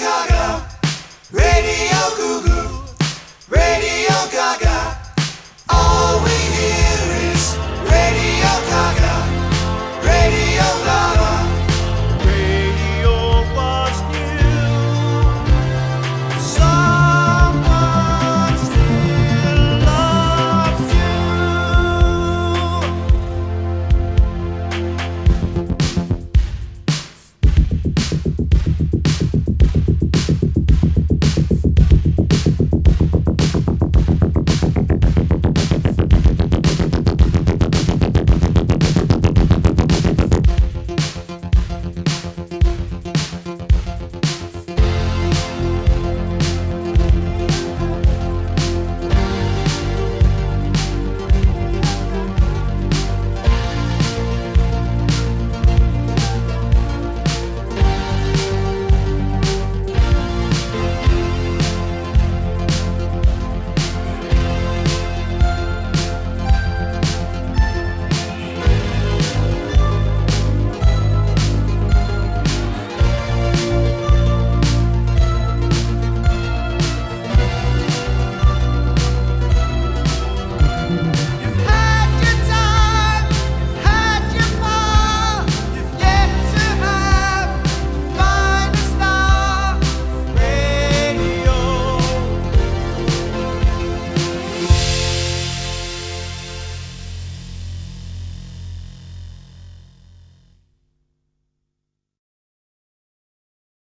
Chicago, Radio Goo Goo.